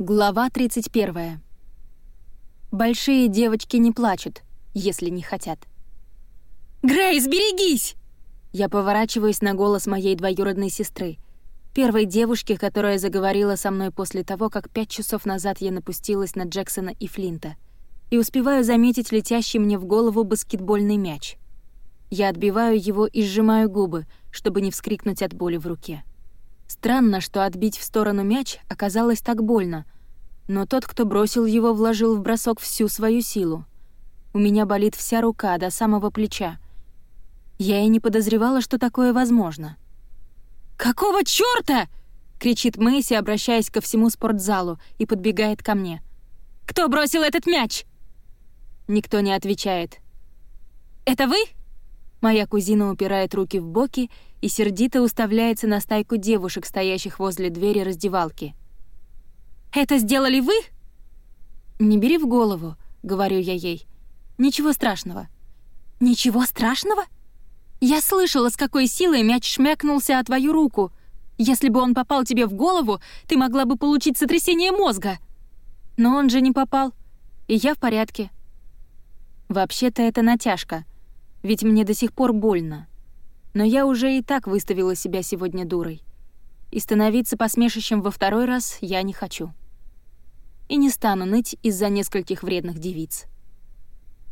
Глава 31. Большие девочки не плачут, если не хотят. «Грейс, берегись!» Я поворачиваюсь на голос моей двоюродной сестры, первой девушки, которая заговорила со мной после того, как пять часов назад я напустилась на Джексона и Флинта, и успеваю заметить летящий мне в голову баскетбольный мяч. Я отбиваю его и сжимаю губы, чтобы не вскрикнуть от боли в руке. Странно, что отбить в сторону мяч оказалось так больно, но тот, кто бросил его, вложил в бросок всю свою силу. У меня болит вся рука до самого плеча. Я и не подозревала, что такое возможно. «Какого чёрта?» — кричит Мэйси, обращаясь ко всему спортзалу, и подбегает ко мне. «Кто бросил этот мяч?» Никто не отвечает. «Это вы?» Моя кузина упирает руки в боки и сердито уставляется на стайку девушек, стоящих возле двери раздевалки. «Это сделали вы?» «Не бери в голову», — говорю я ей. «Ничего страшного». «Ничего страшного?» «Я слышала, с какой силой мяч шмякнулся о твою руку. Если бы он попал тебе в голову, ты могла бы получить сотрясение мозга». «Но он же не попал, и я в порядке». «Вообще-то это натяжка, ведь мне до сих пор больно но я уже и так выставила себя сегодня дурой. И становиться посмешищем во второй раз я не хочу. И не стану ныть из-за нескольких вредных девиц.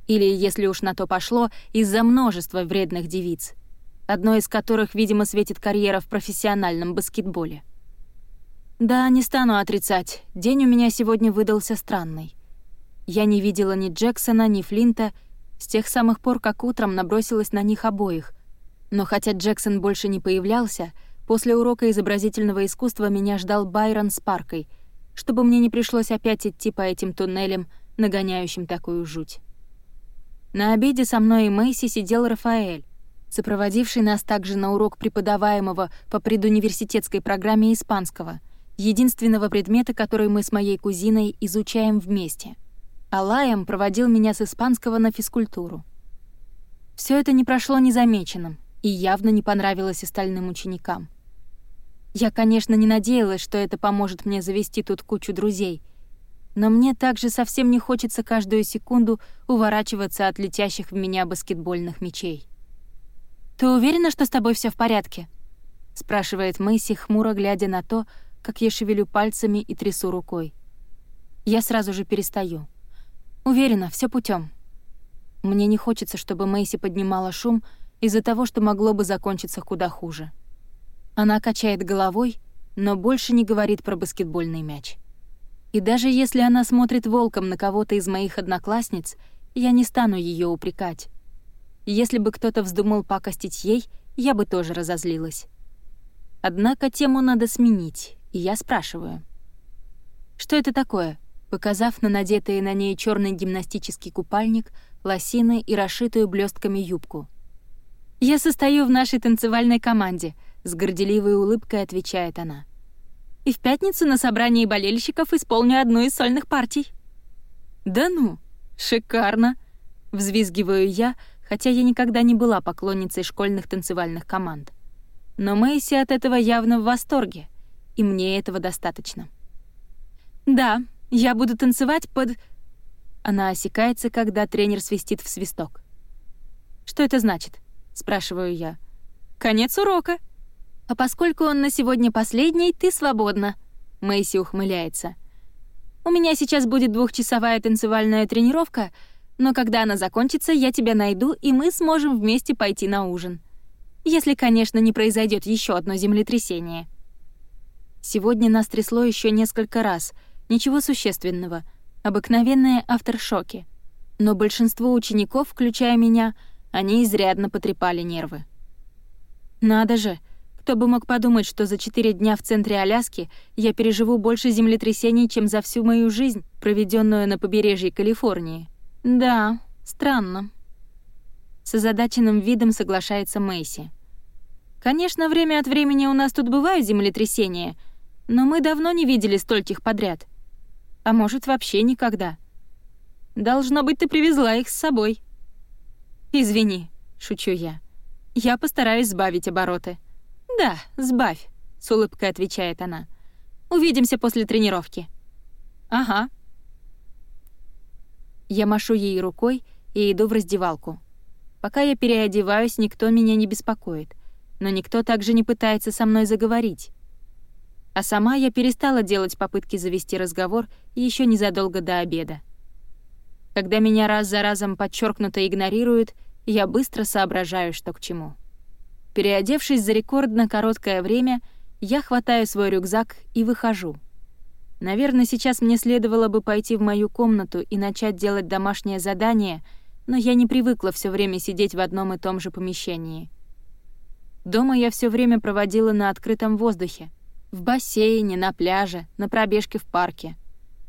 Или, если уж на то пошло, из-за множества вредных девиц, одной из которых, видимо, светит карьера в профессиональном баскетболе. Да, не стану отрицать, день у меня сегодня выдался странный. Я не видела ни Джексона, ни Флинта с тех самых пор, как утром набросилась на них обоих, но хотя Джексон больше не появлялся, после урока изобразительного искусства меня ждал Байрон с паркой, чтобы мне не пришлось опять идти по этим туннелям, нагоняющим такую жуть. На обеде со мной и Мэйси сидел Рафаэль, сопроводивший нас также на урок преподаваемого по предуниверситетской программе испанского, единственного предмета, который мы с моей кузиной изучаем вместе. А Лаем проводил меня с испанского на физкультуру. Все это не прошло незамеченным и явно не понравилось остальным ученикам. Я, конечно, не надеялась, что это поможет мне завести тут кучу друзей, но мне также совсем не хочется каждую секунду уворачиваться от летящих в меня баскетбольных мячей. «Ты уверена, что с тобой все в порядке?» — спрашивает Мэйси, хмуро глядя на то, как я шевелю пальцами и трясу рукой. Я сразу же перестаю. Уверена, все путем. Мне не хочется, чтобы Мэйси поднимала шум, из-за того, что могло бы закончиться куда хуже. Она качает головой, но больше не говорит про баскетбольный мяч. И даже если она смотрит волком на кого-то из моих одноклассниц, я не стану ее упрекать. Если бы кто-то вздумал пакостить ей, я бы тоже разозлилась. Однако тему надо сменить, и я спрашиваю. «Что это такое?» Показав на надетые на ней черный гимнастический купальник, лосины и расшитую блестками юбку — «Я состою в нашей танцевальной команде», — с горделивой улыбкой отвечает она. «И в пятницу на собрании болельщиков исполню одну из сольных партий». «Да ну, шикарно!» — взвизгиваю я, хотя я никогда не была поклонницей школьных танцевальных команд. Но Мэйси от этого явно в восторге, и мне этого достаточно. «Да, я буду танцевать под...» Она осекается, когда тренер свистит в свисток. «Что это значит?» спрашиваю я. Конец урока. А поскольку он на сегодня последний, ты свободна. Мэйси ухмыляется. У меня сейчас будет двухчасовая танцевальная тренировка, но когда она закончится, я тебя найду, и мы сможем вместе пойти на ужин. Если, конечно, не произойдет еще одно землетрясение. Сегодня нас трясло еще несколько раз. Ничего существенного. Обыкновенные авторшоки. Но большинство учеников, включая меня, — они изрядно потрепали нервы. Надо же, кто бы мог подумать, что за четыре дня в центре Аляски я переживу больше землетрясений, чем за всю мою жизнь, проведенную на побережье Калифорнии. Да, странно. С озадаченным видом соглашается Мэйси. Конечно, время от времени у нас тут бывают землетрясения, но мы давно не видели стольких подряд. А может, вообще никогда. Должно быть, ты привезла их с собой. «Извини», — шучу я. «Я постараюсь сбавить обороты». «Да, сбавь», — с улыбкой отвечает она. «Увидимся после тренировки». «Ага». Я машу ей рукой и иду в раздевалку. Пока я переодеваюсь, никто меня не беспокоит, но никто также не пытается со мной заговорить. А сама я перестала делать попытки завести разговор еще незадолго до обеда. Когда меня раз за разом подчеркнуто игнорируют, я быстро соображаю, что к чему. Переодевшись за рекордно короткое время, я хватаю свой рюкзак и выхожу. Наверное, сейчас мне следовало бы пойти в мою комнату и начать делать домашнее задание, но я не привыкла все время сидеть в одном и том же помещении. Дома я все время проводила на открытом воздухе, в бассейне, на пляже, на пробежке в парке.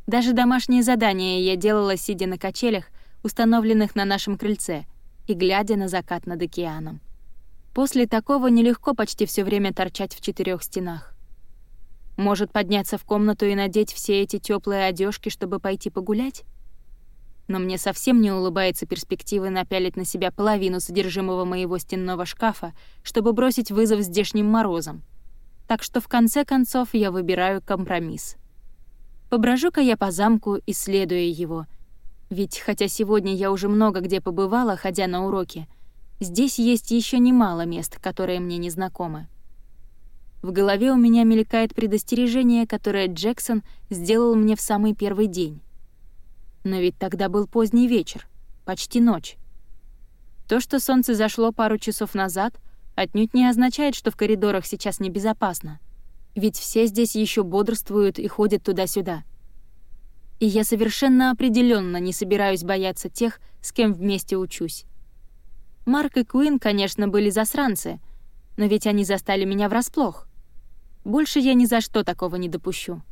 Даже домашние задания я делала, сидя на качелях, установленных на нашем крыльце, и глядя на закат над океаном. После такого нелегко почти все время торчать в четырех стенах. Может, подняться в комнату и надеть все эти теплые одежки, чтобы пойти погулять? Но мне совсем не улыбается перспектива напялить на себя половину содержимого моего стенного шкафа, чтобы бросить вызов здешним морозам — так что в конце концов я выбираю компромисс. Поброжу-ка я по замку, исследуя его. Ведь хотя сегодня я уже много где побывала, ходя на уроки, здесь есть еще немало мест, которые мне не знакомы. В голове у меня мелькает предостережение, которое Джексон сделал мне в самый первый день. Но ведь тогда был поздний вечер, почти ночь. То, что солнце зашло пару часов назад — отнюдь не означает, что в коридорах сейчас небезопасно. Ведь все здесь еще бодрствуют и ходят туда-сюда. И я совершенно определенно не собираюсь бояться тех, с кем вместе учусь. Марк и Куин, конечно, были засранцы, но ведь они застали меня врасплох. Больше я ни за что такого не допущу.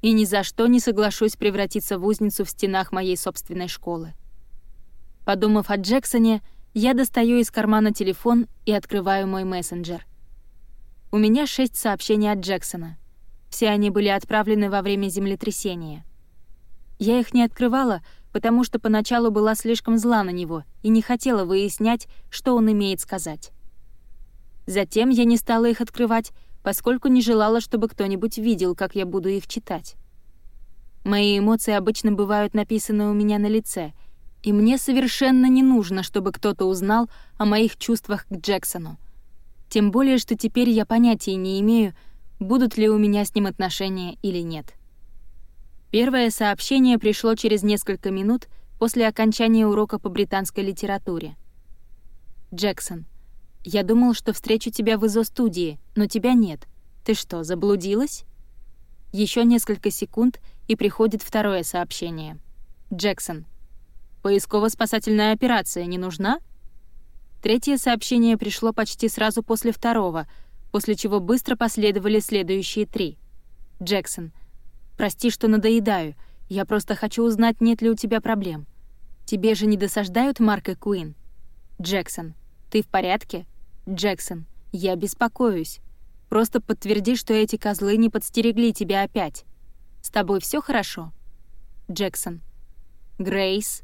И ни за что не соглашусь превратиться в узницу в стенах моей собственной школы. Подумав о Джексоне, я достаю из кармана телефон и открываю мой мессенджер. У меня шесть сообщений от Джексона. Все они были отправлены во время землетрясения. Я их не открывала, потому что поначалу была слишком зла на него и не хотела выяснять, что он имеет сказать. Затем я не стала их открывать, поскольку не желала, чтобы кто-нибудь видел, как я буду их читать. Мои эмоции обычно бывают написаны у меня на лице — и мне совершенно не нужно, чтобы кто-то узнал о моих чувствах к Джексону. Тем более, что теперь я понятия не имею, будут ли у меня с ним отношения или нет. Первое сообщение пришло через несколько минут после окончания урока по британской литературе. «Джексон, я думал, что встречу тебя в ИЗО-студии, но тебя нет. Ты что, заблудилась?» Еще несколько секунд, и приходит второе сообщение. «Джексон, Поисково-спасательная операция не нужна? Третье сообщение пришло почти сразу после второго, после чего быстро последовали следующие три. Джексон. Прости, что надоедаю. Я просто хочу узнать, нет ли у тебя проблем. Тебе же не досаждают Марк и Куин? Джексон. Ты в порядке? Джексон. Я беспокоюсь. Просто подтверди, что эти козлы не подстерегли тебя опять. С тобой все хорошо? Джексон. Грейс.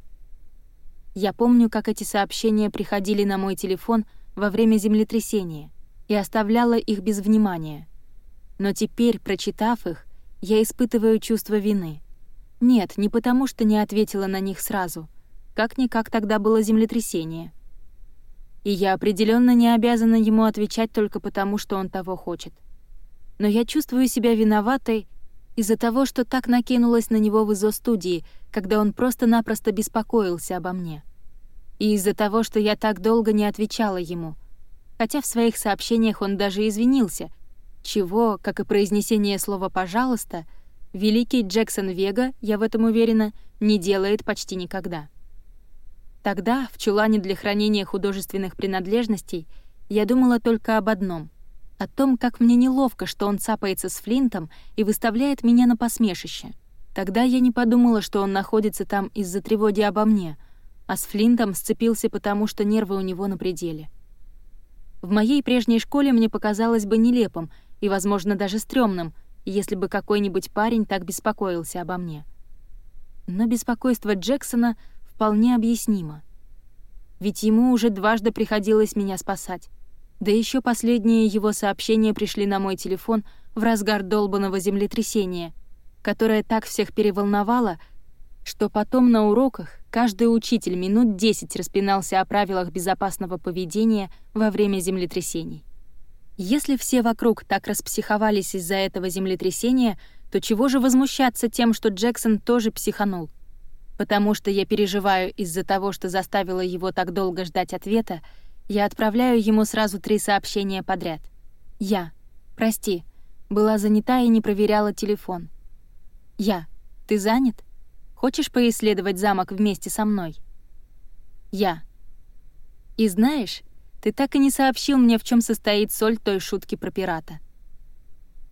Я помню, как эти сообщения приходили на мой телефон во время землетрясения и оставляла их без внимания. Но теперь, прочитав их, я испытываю чувство вины. Нет, не потому, что не ответила на них сразу. Как-никак тогда было землетрясение. И я определенно не обязана ему отвечать только потому, что он того хочет. Но я чувствую себя виноватой из-за того, что так накинулась на него в изо-студии, когда он просто-напросто беспокоился обо мне и из-за того, что я так долго не отвечала ему, хотя в своих сообщениях он даже извинился, чего, как и произнесение слова «пожалуйста», великий Джексон Вега, я в этом уверена, не делает почти никогда. Тогда, в чулане для хранения художественных принадлежностей, я думала только об одном — о том, как мне неловко, что он цапается с Флинтом и выставляет меня на посмешище. Тогда я не подумала, что он находится там из-за тревоги обо мне — а с Флинтом сцепился потому, что нервы у него на пределе. В моей прежней школе мне показалось бы нелепым и, возможно, даже стрёмным, если бы какой-нибудь парень так беспокоился обо мне. Но беспокойство Джексона вполне объяснимо. Ведь ему уже дважды приходилось меня спасать. Да еще последние его сообщения пришли на мой телефон в разгар долбанного землетрясения, которая так всех переволновала, что потом на уроках каждый учитель минут 10 распинался о правилах безопасного поведения во время землетрясений. Если все вокруг так распсиховались из-за этого землетрясения, то чего же возмущаться тем, что Джексон тоже психанул? Потому что я переживаю из-за того, что заставила его так долго ждать ответа, я отправляю ему сразу три сообщения подряд. Я. Прости. Была занята и не проверяла телефон. Я. Ты занят? Хочешь поисследовать замок вместе со мной? Я. И знаешь, ты так и не сообщил мне, в чем состоит соль той шутки про пирата.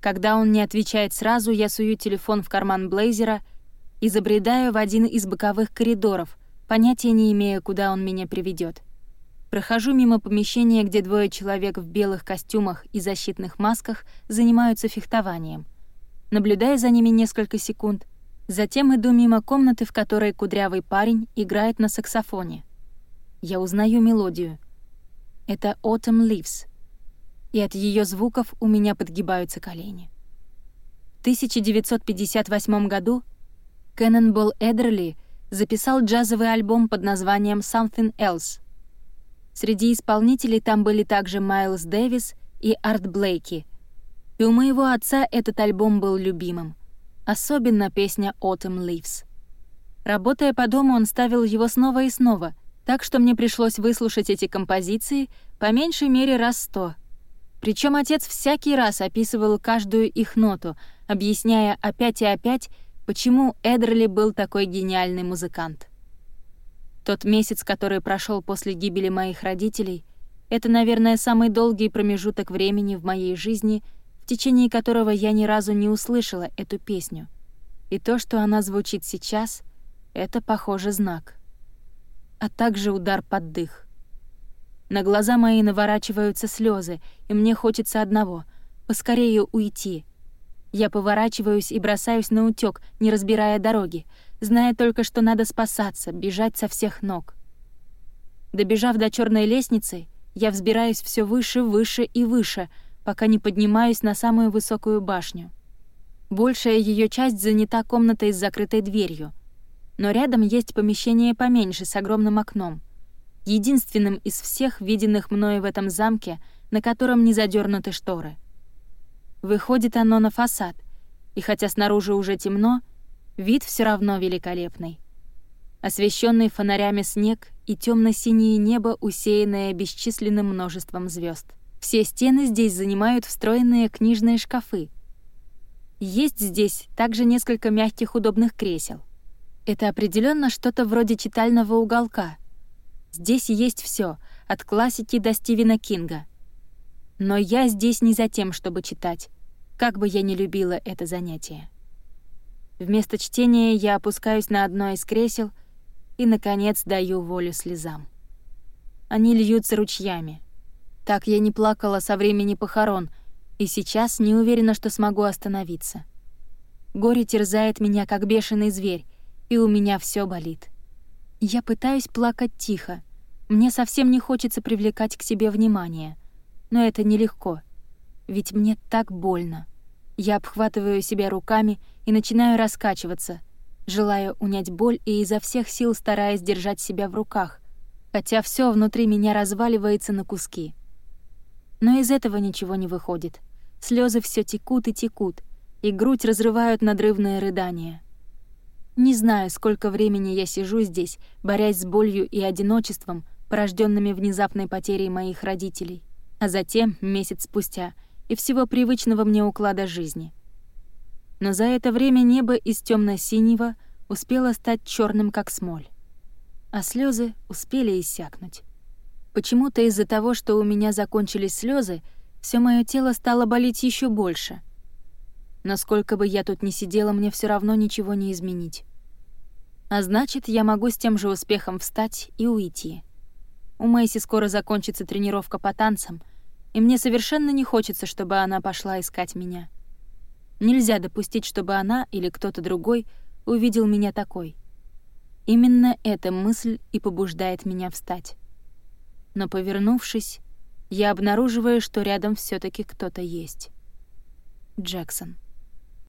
Когда он не отвечает сразу, я сую телефон в карман блейзера и забредаю в один из боковых коридоров, понятия не имея, куда он меня приведет. Прохожу мимо помещения, где двое человек в белых костюмах и защитных масках занимаются фехтованием. Наблюдаю за ними несколько секунд, затем иду мимо комнаты, в которой кудрявый парень играет на саксофоне. Я узнаю мелодию. Это «Autumn Leaves», и от ее звуков у меня подгибаются колени. В 1958 году Кэннонболл Эдерли записал джазовый альбом под названием «Something Else», Среди исполнителей там были также Майлз Дэвис и Арт Блейки. И у моего отца этот альбом был любимым. Особенно песня «Autumn Leaves». Работая по дому, он ставил его снова и снова, так что мне пришлось выслушать эти композиции по меньшей мере раз сто. Причем отец всякий раз описывал каждую их ноту, объясняя опять и опять, почему Эдерли был такой гениальный музыкант. Тот месяц, который прошел после гибели моих родителей, это, наверное, самый долгий промежуток времени в моей жизни, в течение которого я ни разу не услышала эту песню. И то, что она звучит сейчас, это, похоже, знак. А также удар под дых. На глаза мои наворачиваются слезы, и мне хочется одного — поскорее уйти. Я поворачиваюсь и бросаюсь на утёк, не разбирая дороги — зная только, что надо спасаться, бежать со всех ног. Добежав до черной лестницы, я взбираюсь все выше, выше и выше, пока не поднимаюсь на самую высокую башню. Большая ее часть занята комнатой с закрытой дверью. Но рядом есть помещение поменьше с огромным окном, единственным из всех виденных мною в этом замке, на котором не задернуты шторы. Выходит оно на фасад, и хотя снаружи уже темно, Вид все равно великолепный. Освещенный фонарями снег и темно-синее небо, усеянное бесчисленным множеством звезд. Все стены здесь занимают встроенные книжные шкафы. Есть здесь также несколько мягких удобных кресел. Это определенно что-то вроде читального уголка. Здесь есть все, от классики до Стивена Кинга. Но я здесь не за тем, чтобы читать, как бы я ни любила это занятие. Вместо чтения я опускаюсь на одно из кресел и, наконец, даю волю слезам. Они льются ручьями. Так я не плакала со времени похорон, и сейчас не уверена, что смогу остановиться. Горе терзает меня, как бешеный зверь, и у меня все болит. Я пытаюсь плакать тихо. Мне совсем не хочется привлекать к себе внимание. Но это нелегко, ведь мне так больно. Я обхватываю себя руками и начинаю раскачиваться, желая унять боль и изо всех сил стараясь держать себя в руках, хотя все внутри меня разваливается на куски. Но из этого ничего не выходит. Слезы все текут и текут, и грудь разрывают надрывное рыдание. Не знаю, сколько времени я сижу здесь, борясь с болью и одиночеством, порожденными внезапной потерей моих родителей. А затем, месяц спустя — и всего привычного мне уклада жизни. Но за это время небо из темно синего успело стать черным, как смоль. А слезы успели иссякнуть. Почему-то из-за того, что у меня закончились слезы, все мое тело стало болеть еще больше. Но сколько бы я тут ни сидела, мне все равно ничего не изменить. А значит, я могу с тем же успехом встать и уйти. У Мэйси скоро закончится тренировка по танцам — и мне совершенно не хочется, чтобы она пошла искать меня. Нельзя допустить, чтобы она или кто-то другой увидел меня такой. Именно эта мысль и побуждает меня встать. Но, повернувшись, я обнаруживаю, что рядом все таки кто-то есть. Джексон.